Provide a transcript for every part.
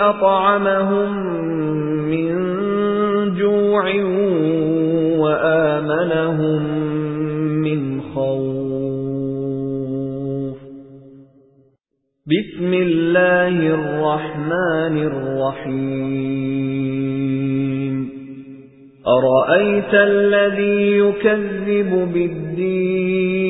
أطعمهم من جوع وآمنهم من خوف. بسم الله الرحمن الرحيم. أرأيت الذي يكذب بالدين؟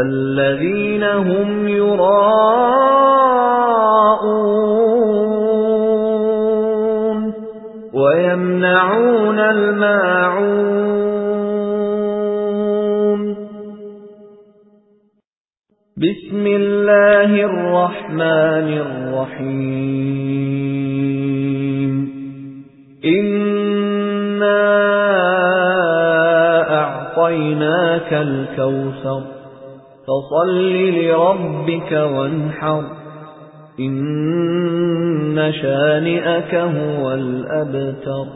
الذين هم يراءون ويمنعون الماعون. بسم الله الرحمن الرحيم. إنا أعطيناك الكوثر. فصل لربك وانحر إن شانئك هو الأبتر